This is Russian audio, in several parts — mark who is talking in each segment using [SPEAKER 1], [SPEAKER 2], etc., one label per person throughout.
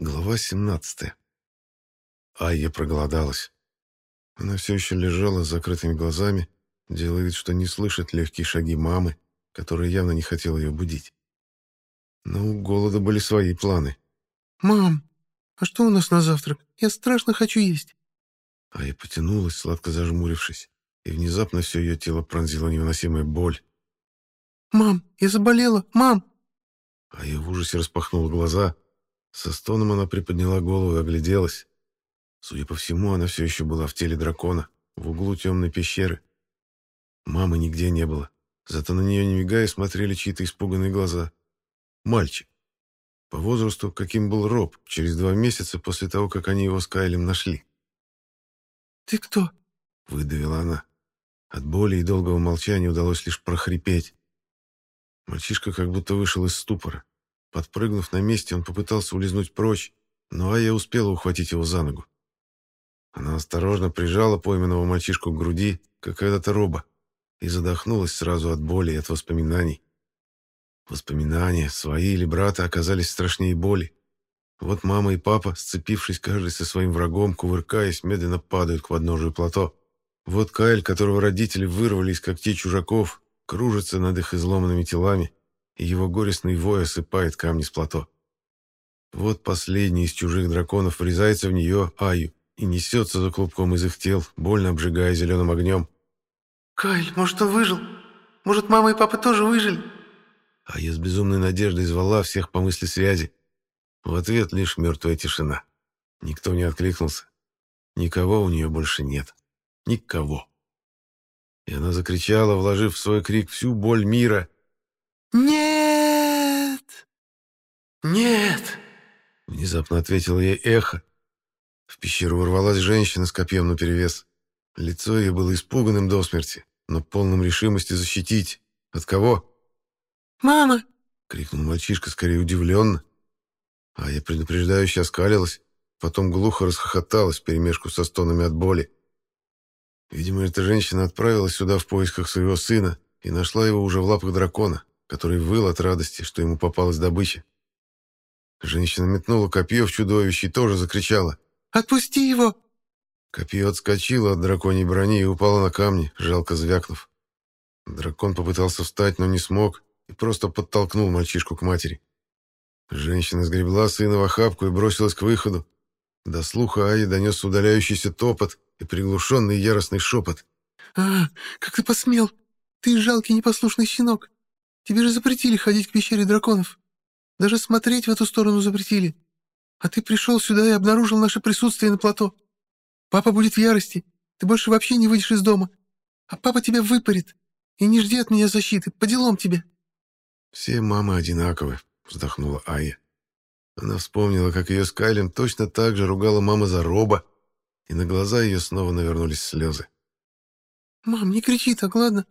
[SPEAKER 1] Глава 17. Айя проголодалась. Она все еще лежала с закрытыми глазами, делая вид, что не слышит легкие шаги мамы, которая явно не хотела ее будить. Но у голода были свои планы.
[SPEAKER 2] «Мам, а что у нас на завтрак? Я страшно хочу есть».
[SPEAKER 1] Айя потянулась, сладко зажмурившись, и внезапно все ее тело пронзила невыносимая боль.
[SPEAKER 2] «Мам, я заболела! Мам!»
[SPEAKER 1] Айя в ужасе распахнула глаза — со стоном она приподняла голову и огляделась. Судя по всему, она все еще была в теле дракона, в углу темной пещеры. Мамы нигде не было, зато на нее, не мигая, смотрели чьи-то испуганные глаза. Мальчик. По возрасту, каким был Роб, через два месяца после того, как они его с Кайлем нашли.
[SPEAKER 2] «Ты кто?»
[SPEAKER 1] — выдавила она. От боли и долгого молчания удалось лишь прохрипеть. Мальчишка как будто вышел из ступора. Подпрыгнув на месте, он попытался улизнуть прочь, но Ая успела ухватить его за ногу. Она осторожно прижала пойманного мальчишку к груди, как когда-то роба, и задохнулась сразу от боли и от воспоминаний. Воспоминания, свои или брата, оказались страшнее боли. Вот мама и папа, сцепившись каждый со своим врагом, кувыркаясь, медленно падают к подножию плато. Вот Кайл, которого родители вырвали из когтей чужаков, кружится над их изломанными телами, и его горестный вой осыпает камни с плато. Вот последний из чужих драконов врезается в нее, Аю, и несется за клубком из их тел, больно обжигая зеленым огнем.
[SPEAKER 2] «Кайль, может, он выжил? Может, мама и папа тоже выжили?»
[SPEAKER 1] А я с безумной надеждой звала всех по мысли связи. В ответ лишь мертвая тишина. Никто не откликнулся. Никого у нее больше нет. Никого. И она закричала, вложив в свой крик всю боль мира.
[SPEAKER 2] «Нет! Нет!»
[SPEAKER 1] Внезапно ответила ей эхо. В пещеру ворвалась женщина с копьем наперевес. Лицо ее было испуганным до смерти, но полным решимости защитить. От кого?
[SPEAKER 2] «Мама!»
[SPEAKER 1] — крикнул мальчишка, скорее удивленно. А я предупреждающе оскалилась, потом глухо расхохоталась перемешку со стонами от боли. Видимо, эта женщина отправилась сюда в поисках своего сына и нашла его уже в лапах дракона который выл от радости, что ему попалась добыча. Женщина метнула копье в чудовище и тоже закричала.
[SPEAKER 2] «Отпусти его!»
[SPEAKER 1] Копье отскочило от драконьей брони и упало на камни, жалко звякнув. Дракон попытался встать, но не смог и просто подтолкнул мальчишку к матери. Женщина сгребла сына в охапку и бросилась к выходу. До слуха Аи донес удаляющийся топот и приглушенный яростный шепот.
[SPEAKER 2] «А, как ты посмел! Ты жалкий непослушный щенок! Тебе же запретили ходить к пещере драконов. Даже смотреть в эту сторону запретили. А ты пришел сюда и обнаружил наше присутствие на плато. Папа будет в ярости. Ты больше вообще не выйдешь из дома. А папа тебя выпарит. И не жди от меня защиты. По делам тебе».
[SPEAKER 1] «Все мамы одинаковы», — вздохнула Ая. Она вспомнила, как ее с Кайлем точно так же ругала мама за роба, и на глаза ее снова навернулись слезы.
[SPEAKER 2] «Мам, не кричи так, ладно?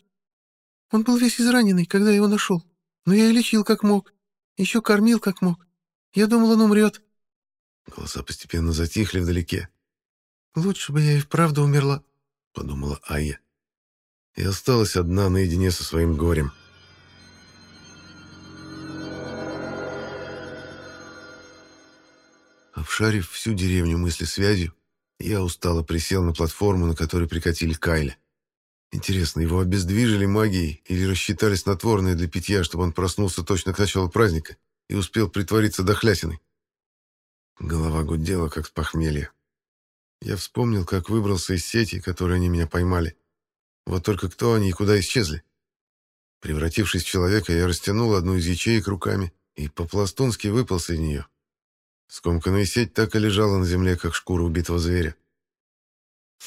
[SPEAKER 2] Он был весь израненный, когда его нашел. Но я и лечил как мог. Еще кормил как мог. Я думал, он умрет.
[SPEAKER 1] Голоса постепенно затихли вдалеке.
[SPEAKER 2] «Лучше бы я и вправду умерла», —
[SPEAKER 1] подумала Айя. И осталась одна наедине со своим горем. Обшарив всю деревню мысли связью, я устало присел на платформу, на которой прикатили Кайля. Интересно, его обездвижили магией или рассчитали снотворное для питья, чтобы он проснулся точно к началу праздника и успел притвориться дохлятиной? Голова гудела, как с похмелья. Я вспомнил, как выбрался из сети, которой они меня поймали. Вот только кто они и куда исчезли? Превратившись в человека, я растянул одну из ячеек руками и по-пластунски выполз из нее. Скомканная сеть так и лежала на земле, как шкура убитого зверя.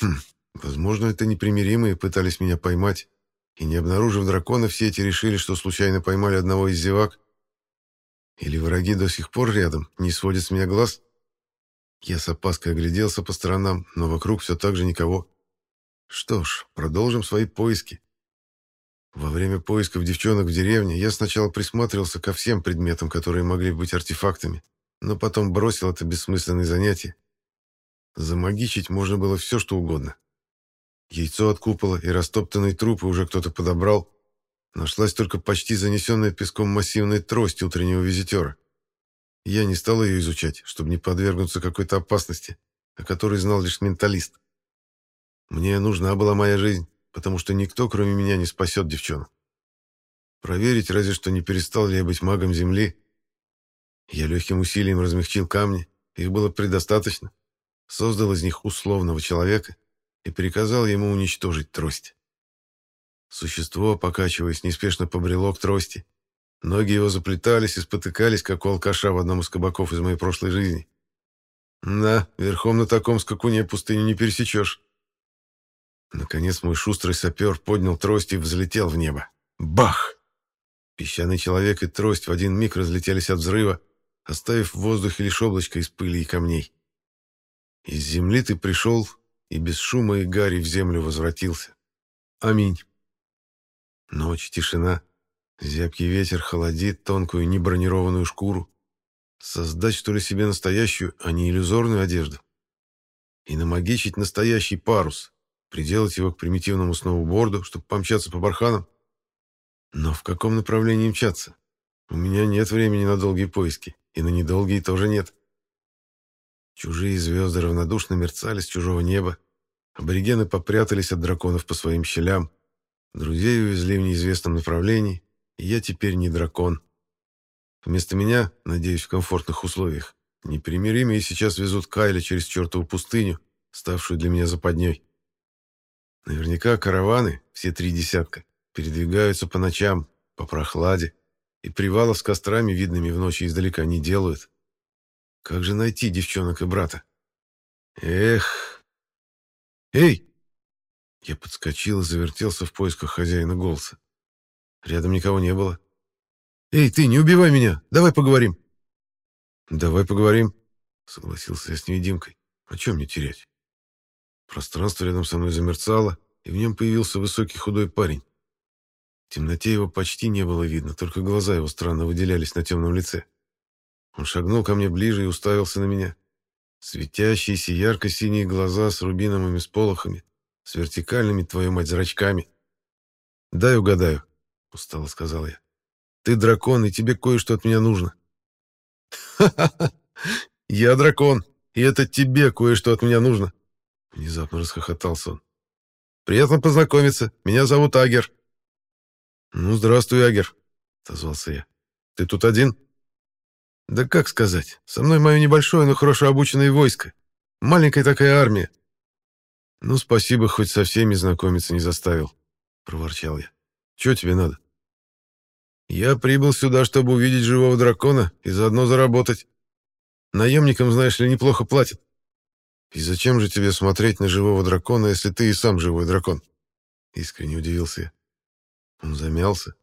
[SPEAKER 1] Хм, Возможно, это непримиримые пытались меня поймать, и, не обнаружив дракона, все эти решили, что случайно поймали одного из зевак. Или враги до сих пор рядом, не сводят с меня глаз? Я с опаской огляделся по сторонам, но вокруг все так же никого. Что ж, продолжим свои поиски. Во время поисков девчонок в деревне я сначала присматривался ко всем предметам, которые могли быть артефактами, но потом бросил это бессмысленное занятие. Замагичить можно было все, что угодно. Яйцо от купола и растоптанные трупы уже кто-то подобрал. Нашлась только почти занесенная песком массивная трость утреннего визитера. Я не стал ее изучать, чтобы не подвергнуться какой-то опасности, о которой знал лишь менталист. Мне нужна была моя жизнь, потому что никто, кроме меня, не спасет девчонок. Проверить разве что не перестал ли я быть магом Земли. Я легким усилием размягчил камни, их было предостаточно, создал из них условного человека и приказал ему уничтожить трость. Существо, покачиваясь, неспешно побрело к трости. Ноги его заплетались и спотыкались, как у алкаша в одном из кабаков из моей прошлой жизни. Да, верхом на таком скакуне пустыню не пересечешь. Наконец мой шустрый сапер поднял трость и взлетел в небо. Бах! Песчаный человек и трость в один миг разлетелись от взрыва, оставив в воздухе лишь облачко из пыли и камней. Из земли ты пришел, и без шума и гари в землю возвратился. Аминь. Ночь, тишина. Зябкий ветер холодит тонкую небронированную шкуру. Создать, что ли, себе настоящую, а не иллюзорную одежду. И намагичить настоящий парус, приделать его к примитивному сноуборду, чтобы помчаться по барханам. Но в каком направлении мчаться? У меня нет времени на долгие поиски, и на недолгие тоже нет. Чужие звезды равнодушно мерцали с чужого неба. Аборигены попрятались от драконов по своим щелям. Друзей увезли в неизвестном направлении, и я теперь не дракон. Вместо меня, надеюсь, в комфортных условиях, непримиримые сейчас везут Кайля через чертову пустыню, ставшую для меня западней. Наверняка караваны, все три десятка, передвигаются по ночам, по прохладе, и привалов с кострами, видными в ночи издалека, не делают. Как же найти девчонок и брата? Эх! Эй! Я подскочил и завертелся в поисках хозяина голоса. Рядом никого не было. «Эй, ты, не убивай меня! Давай поговорим!» «Давай поговорим», — согласился я с невидимкой. «О чем мне терять?» Пространство рядом со мной замерцало, и в нем появился высокий худой парень. В темноте его почти не было видно, только глаза его странно выделялись на темном лице. Он шагнул ко мне ближе и уставился на меня. Светящиеся ярко-синие глаза с рубиновыми сполохами, с вертикальными, твою мать, зрачками. «Дай угадаю», — устало сказал я. «Ты дракон, и тебе кое-что от меня нужно». «Ха-ха-ха! Я дракон, и это тебе кое-что от меня нужно!» Внезапно расхохотался он. «Приятно познакомиться. Меня зовут Агер». «Ну, здравствуй, Агер», — отозвался я. «Ты тут один?» «Да как сказать. Со мной мое небольшое, но хорошо обученное войско. Маленькая такая армия. «Ну, спасибо, хоть со всеми знакомиться не заставил», — проворчал я. «Чего тебе надо?» «Я прибыл сюда, чтобы увидеть живого дракона и заодно заработать. Наемникам, знаешь ли, неплохо платят». «И зачем же тебе смотреть на живого дракона, если ты и сам живой дракон?» Искренне удивился я. Он замялся.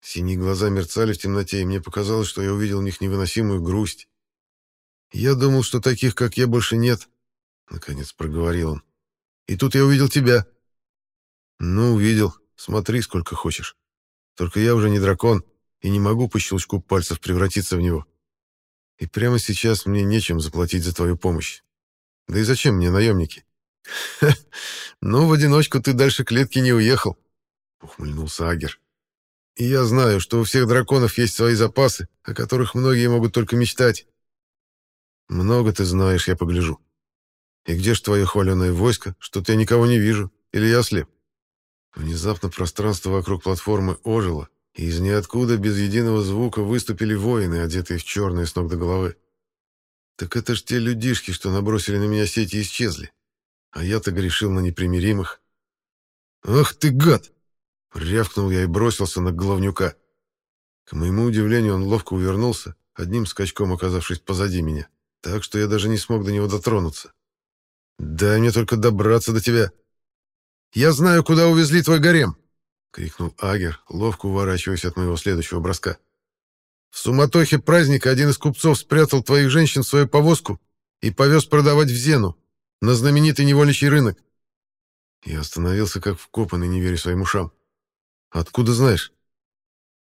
[SPEAKER 1] Синие глаза мерцали в темноте, и мне показалось, что я увидел в них невыносимую грусть. «Я думал, что таких, как я, больше нет», — наконец проговорил он. И тут я увидел тебя. Ну, увидел. Смотри, сколько хочешь. Только я уже не дракон и не могу по щелчку пальцев превратиться в него. И прямо сейчас мне нечем заплатить за твою помощь. Да и зачем мне наемники? Ну, в одиночку ты дальше клетки не уехал, ухмыльнулся Агер. И я знаю, что у всех драконов есть свои запасы, о которых многие могут только мечтать. Много ты знаешь, я погляжу. И где ж твое хваленое войско? Что-то я никого не вижу. Или я ослеп?» Внезапно пространство вокруг платформы ожило, и из ниоткуда без единого звука выступили воины, одетые в черное с ног до головы. «Так это ж те людишки, что набросили на меня сети и исчезли. А я-то грешил на непримиримых». «Ах ты, гад!» — рявкнул я и бросился на головнюка. К моему удивлению, он ловко увернулся, одним скачком оказавшись позади меня, так что я даже не смог до него дотронуться. «Дай мне только добраться до тебя!» «Я знаю, куда увезли твой гарем!» — крикнул Агер, ловко уворачиваясь от моего следующего броска. «В суматохе праздника один из купцов спрятал твоих женщин в свою повозку и повез продавать в Зену, на знаменитый невольничий рынок». Я остановился как вкопанный, не веря своим ушам. «Откуда знаешь?»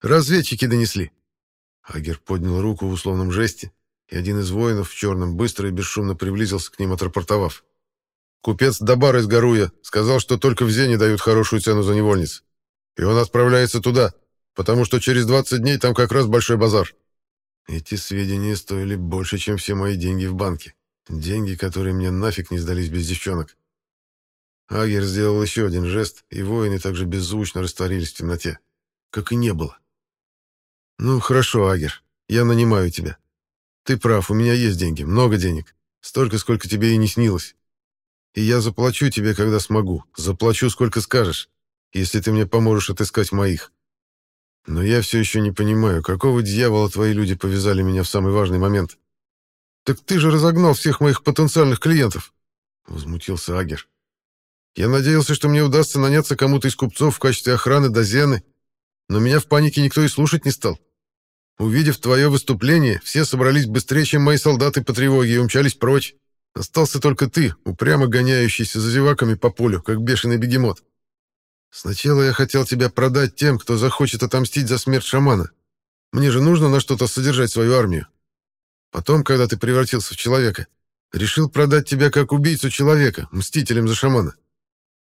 [SPEAKER 1] «Разведчики донесли». Агер поднял руку в условном жесте, и один из воинов в черном быстро и бесшумно приблизился к ним, отрапортовав. Купец Дабар из Гаруя сказал, что только в Зене дают хорошую цену за невольниц. И он отправляется туда, потому что через 20 дней там как раз большой базар. Эти сведения стоили больше, чем все мои деньги в банке. Деньги, которые мне нафиг не сдались без девчонок. Агер сделал еще один жест, и воины также беззвучно растворились в темноте. Как и не было. «Ну, хорошо, Агер, я нанимаю тебя. Ты прав, у меня есть деньги, много денег. Столько, сколько тебе и не снилось. И я заплачу тебе, когда смогу. Заплачу, сколько скажешь, если ты мне поможешь отыскать моих. Но я все еще не понимаю, какого дьявола твои люди повязали меня в самый важный момент. Так ты же разогнал всех моих потенциальных клиентов, возмутился Агер. Я надеялся, что мне удастся наняться кому-то из купцов в качестве охраны до Зены, но меня в панике никто и слушать не стал. Увидев твое выступление, все собрались быстрее, чем мои солдаты по тревоге, и умчались прочь. Остался только ты, упрямо гоняющийся за зеваками по полю, как бешеный бегемот. Сначала я хотел тебя продать тем, кто захочет отомстить за смерть шамана. Мне же нужно на что-то содержать свою армию. Потом, когда ты превратился в человека, решил продать тебя как убийцу человека, мстителем за шамана.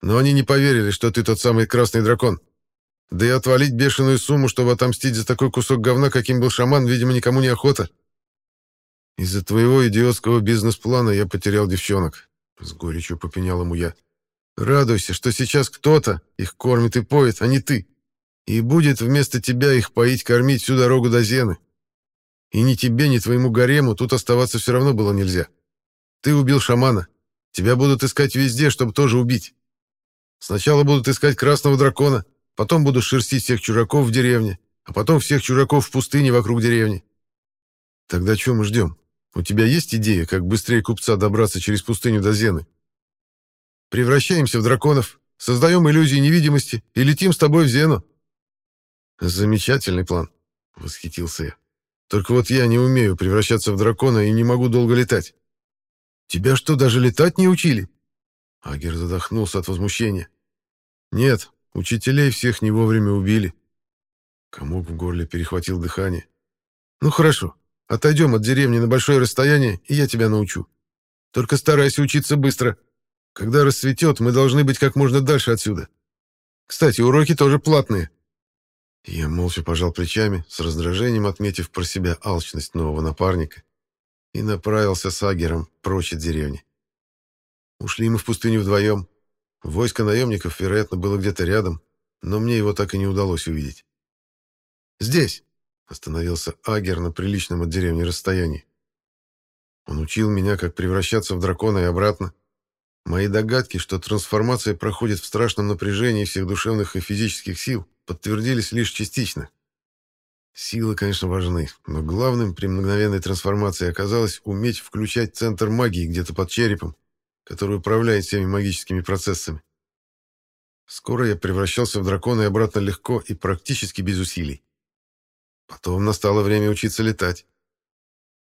[SPEAKER 1] Но они не поверили, что ты тот самый красный дракон. Да и отвалить бешеную сумму, чтобы отомстить за такой кусок говна, каким был шаман, видимо, никому не охота. Из-за твоего идиотского бизнес-плана я потерял девчонок. С горечью попенял ему я. Радуйся, что сейчас кто-то их кормит и поет, а не ты. И будет вместо тебя их поить-кормить всю дорогу до Зены. И ни тебе, ни твоему гарему тут оставаться все равно было нельзя. Ты убил шамана. Тебя будут искать везде, чтобы тоже убить. Сначала будут искать красного дракона, потом будут шерстить всех чужаков в деревне, а потом всех чужаков в пустыне вокруг деревни. Тогда чего мы ждем? У тебя есть идея, как быстрее купца добраться через пустыню до Зены? Превращаемся в драконов, создаем иллюзии невидимости и летим с тобой в Зену. Замечательный план, восхитился я. Только вот я не умею превращаться в дракона и не могу долго летать. Тебя что, даже летать не учили? Агер задохнулся от возмущения. Нет, учителей всех не вовремя убили. Комок в горле перехватил дыхание. Ну хорошо, отойдем от деревни на большое расстояние, и я тебя научу. Только старайся учиться быстро. Когда рассветет, мы должны быть как можно дальше отсюда. Кстати, уроки тоже платные». Я молча пожал плечами, с раздражением отметив про себя алчность нового напарника, и направился с Агером прочь от деревни. Ушли мы в пустыню вдвоем. Войско наемников, вероятно, было где-то рядом, но мне его так и не удалось увидеть. «Здесь!» — остановился Агер на приличном от деревни расстоянии. Он учил меня, как превращаться в дракона и обратно, Мои догадки, что трансформация проходит в страшном напряжении всех душевных и физических сил, подтвердились лишь частично. Силы, конечно, важны, но главным при мгновенной трансформации оказалось уметь включать центр магии где-то под черепом, который управляет всеми магическими процессами. Скоро я превращался в дракона и обратно легко и практически без усилий. Потом настало время учиться летать.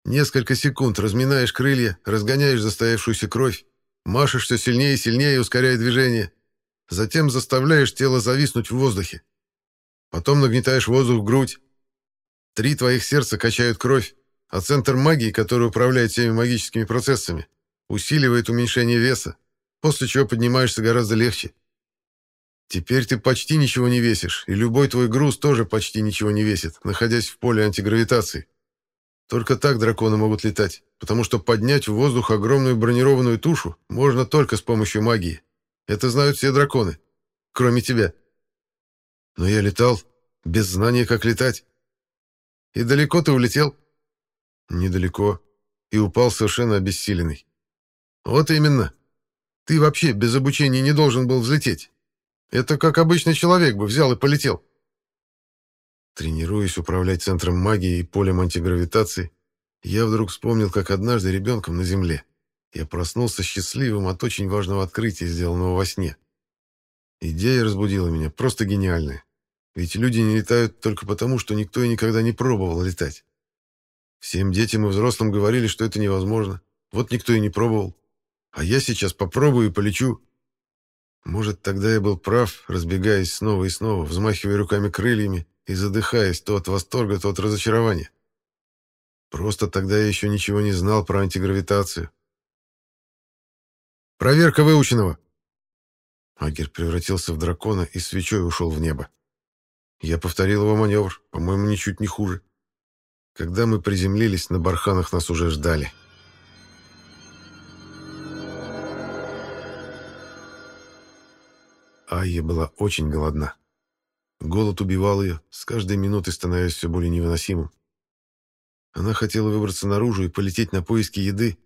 [SPEAKER 1] Несколько секунд разминаешь крылья, разгоняешь застоявшуюся кровь, Машешь все сильнее и сильнее, ускоряя движение. Затем заставляешь тело зависнуть в воздухе. Потом нагнетаешь воздух в грудь. Три твоих сердца качают кровь, а центр магии, который управляет всеми магическими процессами, усиливает уменьшение веса, после чего поднимаешься гораздо легче. Теперь ты почти ничего не весишь, и любой твой груз тоже почти ничего не весит, находясь в поле антигравитации. Только так драконы могут летать, потому что поднять в воздух огромную бронированную тушу можно только с помощью магии. Это знают все драконы, кроме тебя. Но я летал без знания, как летать. И далеко ты улетел? Недалеко. И упал совершенно обессиленный. Вот именно. Ты вообще без обучения не должен был взлететь. Это как обычный человек бы взял и полетел. Тренируясь управлять центром магии и полем антигравитации, я вдруг вспомнил, как однажды ребенком на Земле я проснулся счастливым от очень важного открытия, сделанного во сне. Идея разбудила меня, просто гениальная. Ведь люди не летают только потому, что никто и никогда не пробовал летать. Всем детям и взрослым говорили, что это невозможно. Вот никто и не пробовал. А я сейчас попробую и полечу. Может, тогда я был прав, разбегаясь снова и снова, взмахивая руками крыльями и задыхаясь то от восторга, то от разочарования. Просто тогда я еще ничего не знал про антигравитацию. «Проверка выученного!» Агер превратился в дракона и свечой ушел в небо. Я повторил его маневр, по-моему, ничуть не хуже. Когда мы приземлились, на барханах нас уже ждали. Айя была очень голодна. Голод убивал ее, с каждой минутой становясь все более невыносимым. Она хотела выбраться наружу и полететь на поиски еды,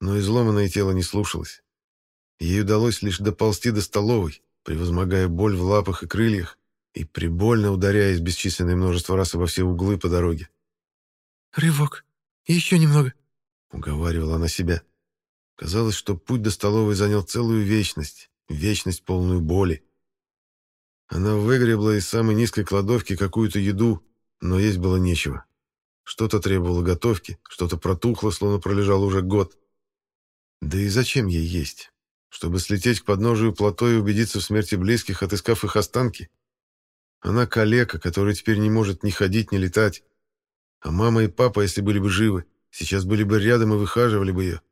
[SPEAKER 1] но изломанное тело не слушалось. Ей удалось лишь доползти до столовой, превозмогая боль в лапах и крыльях и прибольно ударяясь бесчисленное множество раз во все углы по дороге.
[SPEAKER 2] «Рывок. Еще немного», —
[SPEAKER 1] уговаривала она себя. Казалось, что путь до столовой занял целую вечность, вечность полную боли. Она выгребла из самой низкой кладовки какую-то еду, но есть было нечего. Что-то требовало готовки, что-то протухло, словно пролежало уже год. Да и зачем ей есть? Чтобы слететь к подножию плато и убедиться в смерти близких, отыскав их останки? Она калека, которая теперь не может ни ходить, ни летать. А мама и папа, если были бы живы, сейчас были бы рядом и выхаживали бы ее.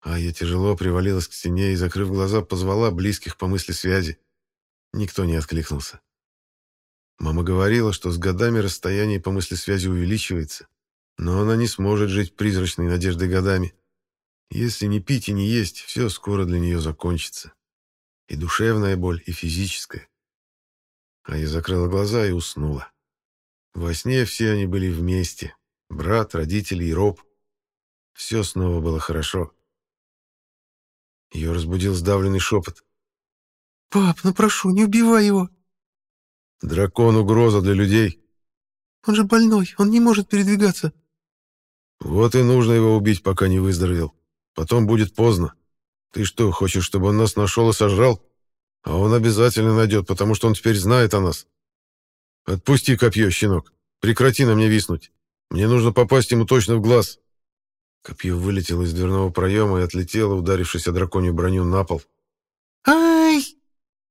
[SPEAKER 1] А я тяжело привалилась к стене и, закрыв глаза, позвала близких по мысли связи. Никто не откликнулся. Мама говорила, что с годами расстояние по мысли связи увеличивается, но она не сможет жить призрачной надеждой годами. Если не пить и не есть, все скоро для нее закончится. И душевная боль, и физическая. А я закрыла глаза и уснула. Во сне все они были вместе. Брат, родители и Роб. Все снова было хорошо. Ее разбудил сдавленный шепот.
[SPEAKER 2] «Пап, ну прошу, не убивай его!»
[SPEAKER 1] «Дракон — угроза для людей!»
[SPEAKER 2] «Он же больной, он не может передвигаться!»
[SPEAKER 1] «Вот и нужно его убить, пока не выздоровел. Потом будет поздно. Ты что, хочешь, чтобы он нас нашел и сожрал? А он обязательно найдет, потому что он теперь знает о нас. Отпусти копье, щенок. Прекрати на мне виснуть. Мне нужно попасть ему точно в глаз». Копье вылетело из дверного проема и отлетело, ударившись о драконью броню на пол.
[SPEAKER 2] «Ай!»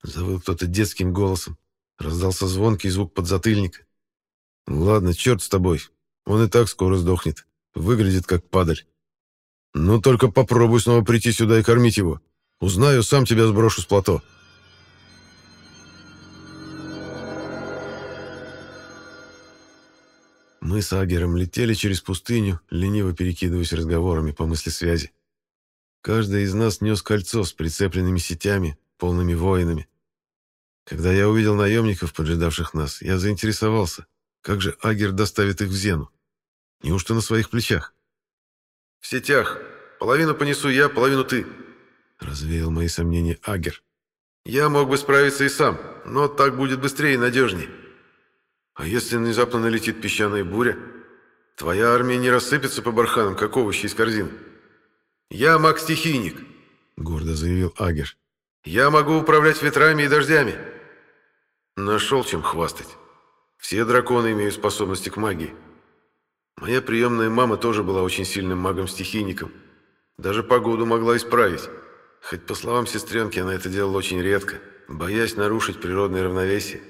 [SPEAKER 1] Завыл кто-то детским голосом. Раздался звонкий звук подзатыльника. «Ладно, черт с тобой. Он и так скоро сдохнет. Выглядит как падаль. Ну, только попробуй снова прийти сюда и кормить его. Узнаю, сам тебя сброшу с плато». Мы с Агером летели через пустыню, лениво перекидываясь разговорами по мысли связи. Каждый из нас нес кольцо с прицепленными сетями, полными воинами. Когда я увидел наемников, поджидавших нас, я заинтересовался, как же Агер доставит их в Зену. Неужто на своих плечах? «В сетях. Половину понесу я, половину ты», — развеял мои сомнения Агер. «Я мог бы справиться и сам, но так будет быстрее и надежнее. А если внезапно налетит песчаная буря? Твоя армия не рассыпется по барханам, как овощи из корзины». «Я маг-стихийник», — гордо заявил Агер. «Я могу управлять ветрами и дождями». Нашел чем хвастать. Все драконы имеют способности к магии. Моя приемная мама тоже была очень сильным магом-стихийником. Даже погоду могла исправить. Хоть, по словам сестренки, она это делала очень редко, боясь нарушить природное равновесие.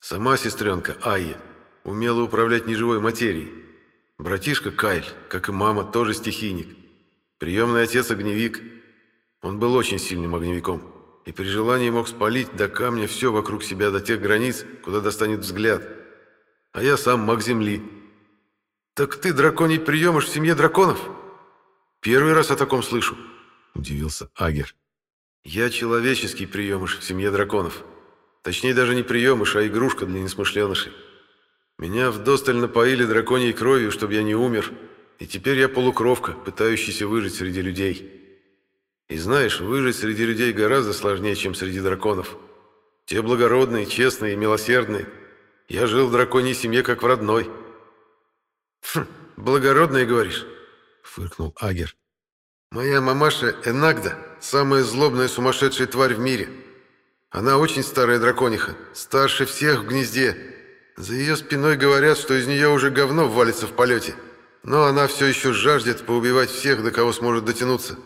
[SPEAKER 1] Сама сестренка, Айя, умела управлять неживой материей. Братишка Кайль, как и мама, тоже стихийник. Приемный отец – огневик. Он был очень сильным огневиком и при желании мог спалить до камня все вокруг себя до тех границ, куда достанет взгляд. А я сам маг земли. «Так ты драконий приемыш в семье драконов?» «Первый раз о таком слышу», — удивился Агер. «Я человеческий приемыш в семье драконов. Точнее, даже не приемыш, а игрушка для несмышленышей. Меня вдосталь напоили драконьей кровью, чтобы я не умер, и теперь я полукровка, пытающийся выжить среди людей». И знаешь, выжить среди людей гораздо сложнее, чем среди драконов. Те благородные, честные и милосердные. Я жил в драконьей семье, как в родной. Хм, благородные, говоришь? Фыркнул Агер. Моя мамаша Энагда – самая злобная сумасшедшая тварь в мире. Она очень старая дракониха, старше всех в гнезде. За ее спиной говорят, что из нее уже говно валится в полете. Но она все еще жаждет поубивать всех, до кого сможет дотянуться.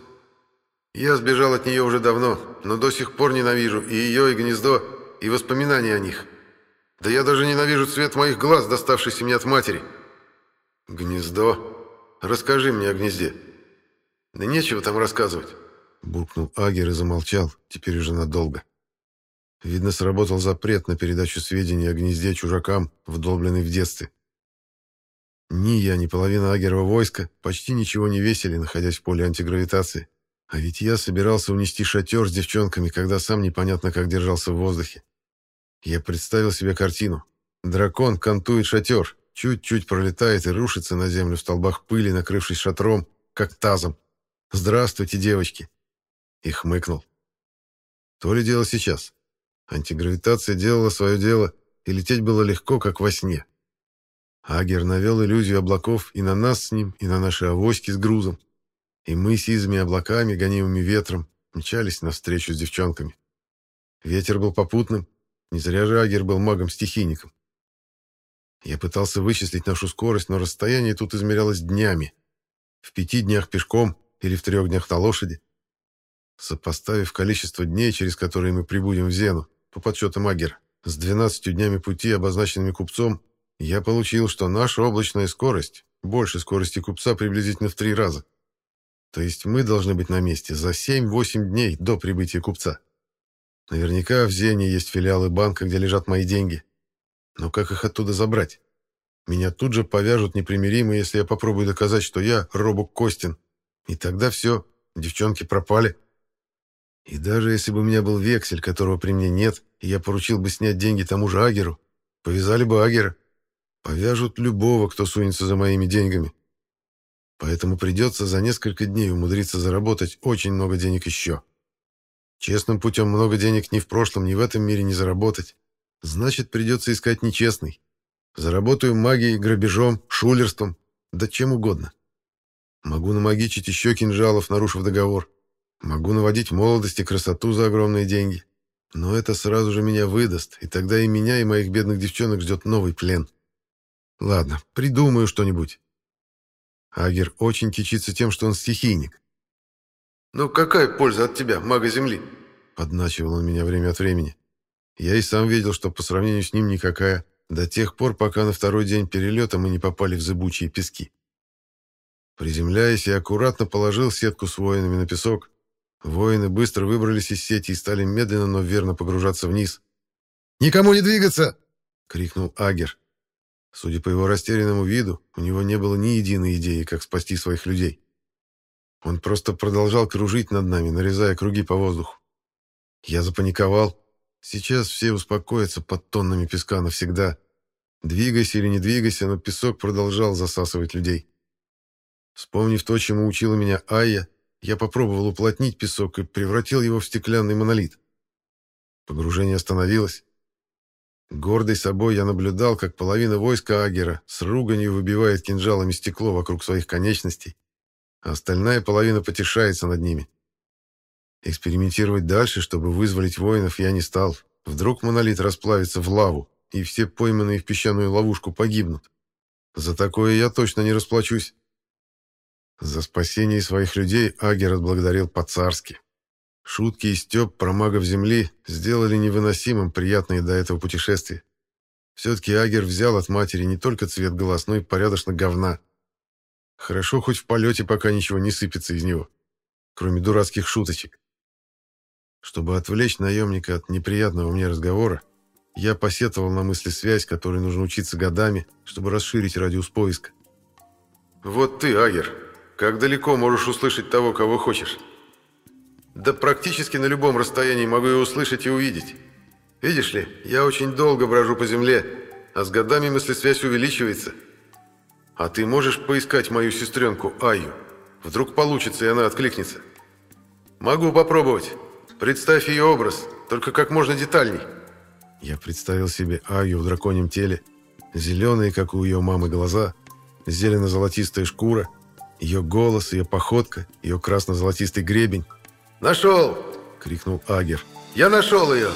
[SPEAKER 1] Я сбежал от нее уже давно, но до сих пор ненавижу и ее, и гнездо, и воспоминания о них. Да я даже ненавижу цвет моих глаз, доставшийся мне от матери. Гнездо? Расскажи мне о гнезде. Да нечего там рассказывать. Буркнул Агер и замолчал, теперь уже надолго. Видно, сработал запрет на передачу сведений о гнезде чужакам, вдолбленный в детстве. Ни я, ни половина Агерова войска почти ничего не весили, находясь в поле антигравитации. А ведь я собирался унести шатер с девчонками, когда сам непонятно как держался в воздухе. Я представил себе картину. Дракон кантует шатер, чуть-чуть пролетает и рушится на землю в столбах пыли, накрывшись шатром, как тазом. «Здравствуйте, девочки!» И хмыкнул. То ли дело сейчас. Антигравитация делала свое дело, и лететь было легко, как во сне. Агер навел иллюзию облаков и на нас с ним, и на наши авоськи с грузом. И мы сизыми облаками, гонимыми ветром, мчались навстречу с девчонками. Ветер был попутным, не зря же Агер был магом-стихийником. Я пытался вычислить нашу скорость, но расстояние тут измерялось днями. В пяти днях пешком или в трех днях на лошади. Сопоставив количество дней, через которые мы прибудем в Зену, по подсчетам Агера, с 12 днями пути, обозначенными купцом, я получил, что наша облачная скорость больше скорости купца приблизительно в три раза. То есть мы должны быть на месте за 7-8 дней до прибытия купца. Наверняка в Зене есть филиалы банка, где лежат мои деньги. Но как их оттуда забрать? Меня тут же повяжут непримиримо, если я попробую доказать, что я Робок Костин. И тогда все, девчонки пропали. И даже если бы у меня был вексель, которого при мне нет, и я поручил бы снять деньги тому же Агеру, повязали бы Агера. Повяжут любого, кто сунется за моими деньгами. Поэтому придется за несколько дней умудриться заработать очень много денег еще. Честным путем много денег ни в прошлом, ни в этом мире не заработать. Значит, придется искать нечестный. Заработаю магией, грабежом, шулерством, да чем угодно. Могу намагичить еще кинжалов, нарушив договор. Могу наводить молодость и красоту за огромные деньги. Но это сразу же меня выдаст, и тогда и меня, и моих бедных девчонок ждет новый плен. Ладно, придумаю что-нибудь. Агер очень кичится тем, что он стихийник. «Ну какая польза от тебя, мага Земли?» Подначивал он меня время от времени. Я и сам видел, что по сравнению с ним никакая, до тех пор, пока на второй день перелета мы не попали в зыбучие пески. Приземляясь, я аккуратно положил сетку с воинами на песок, Воины быстро выбрались из сети и стали медленно, но верно погружаться вниз. «Никому не двигаться!» — крикнул Агер. Судя по его растерянному виду, у него не было ни единой идеи, как спасти своих людей. Он просто продолжал кружить над нами, нарезая круги по воздуху. Я запаниковал. Сейчас все успокоятся под тоннами песка навсегда. Двигайся или не двигайся, но песок продолжал засасывать людей. Вспомнив то, чему учила меня Айя, я попробовал уплотнить песок и превратил его в стеклянный монолит. Погружение остановилось. Гордый собой я наблюдал, как половина войска Агера с руганью выбивает кинжалами стекло вокруг своих конечностей, а остальная половина потешается над ними. Экспериментировать дальше, чтобы вызволить воинов, я не стал. Вдруг монолит расплавится в лаву, и все пойманные в песчаную ловушку погибнут. За такое я точно не расплачусь. За спасение своих людей Агер отблагодарил по-царски. Шутки и стёб про магов Земли сделали невыносимым приятные до этого путешествия. Все-таки Агер взял от матери не только цвет глаз, но и порядочно говна. Хорошо, хоть в полете пока ничего не сыпется из него, кроме дурацких шуточек. Чтобы отвлечь наемника от неприятного мне разговора, я посетовал на мысли связь, которой нужно учиться годами, чтобы расширить радиус поиска. «Вот ты, Агер, как далеко можешь услышать того, кого хочешь? Да практически на любом расстоянии могу и услышать, и увидеть. Видишь ли, я очень долго брожу по земле, а с годами мыслесвязь увеличивается. А ты можешь поискать мою сестренку Аю? Вдруг получится, и она откликнется. Могу попробовать. Представь ее образ, только как можно детальней. Я представил себе Аю в драконьем теле, зеленые, как у ее мамы, глаза, зелено-золотистая шкура, ее голос, ее походка, ее красно-золотистый гребень. «Нашел!» — крикнул Агер. «Я нашел ее!»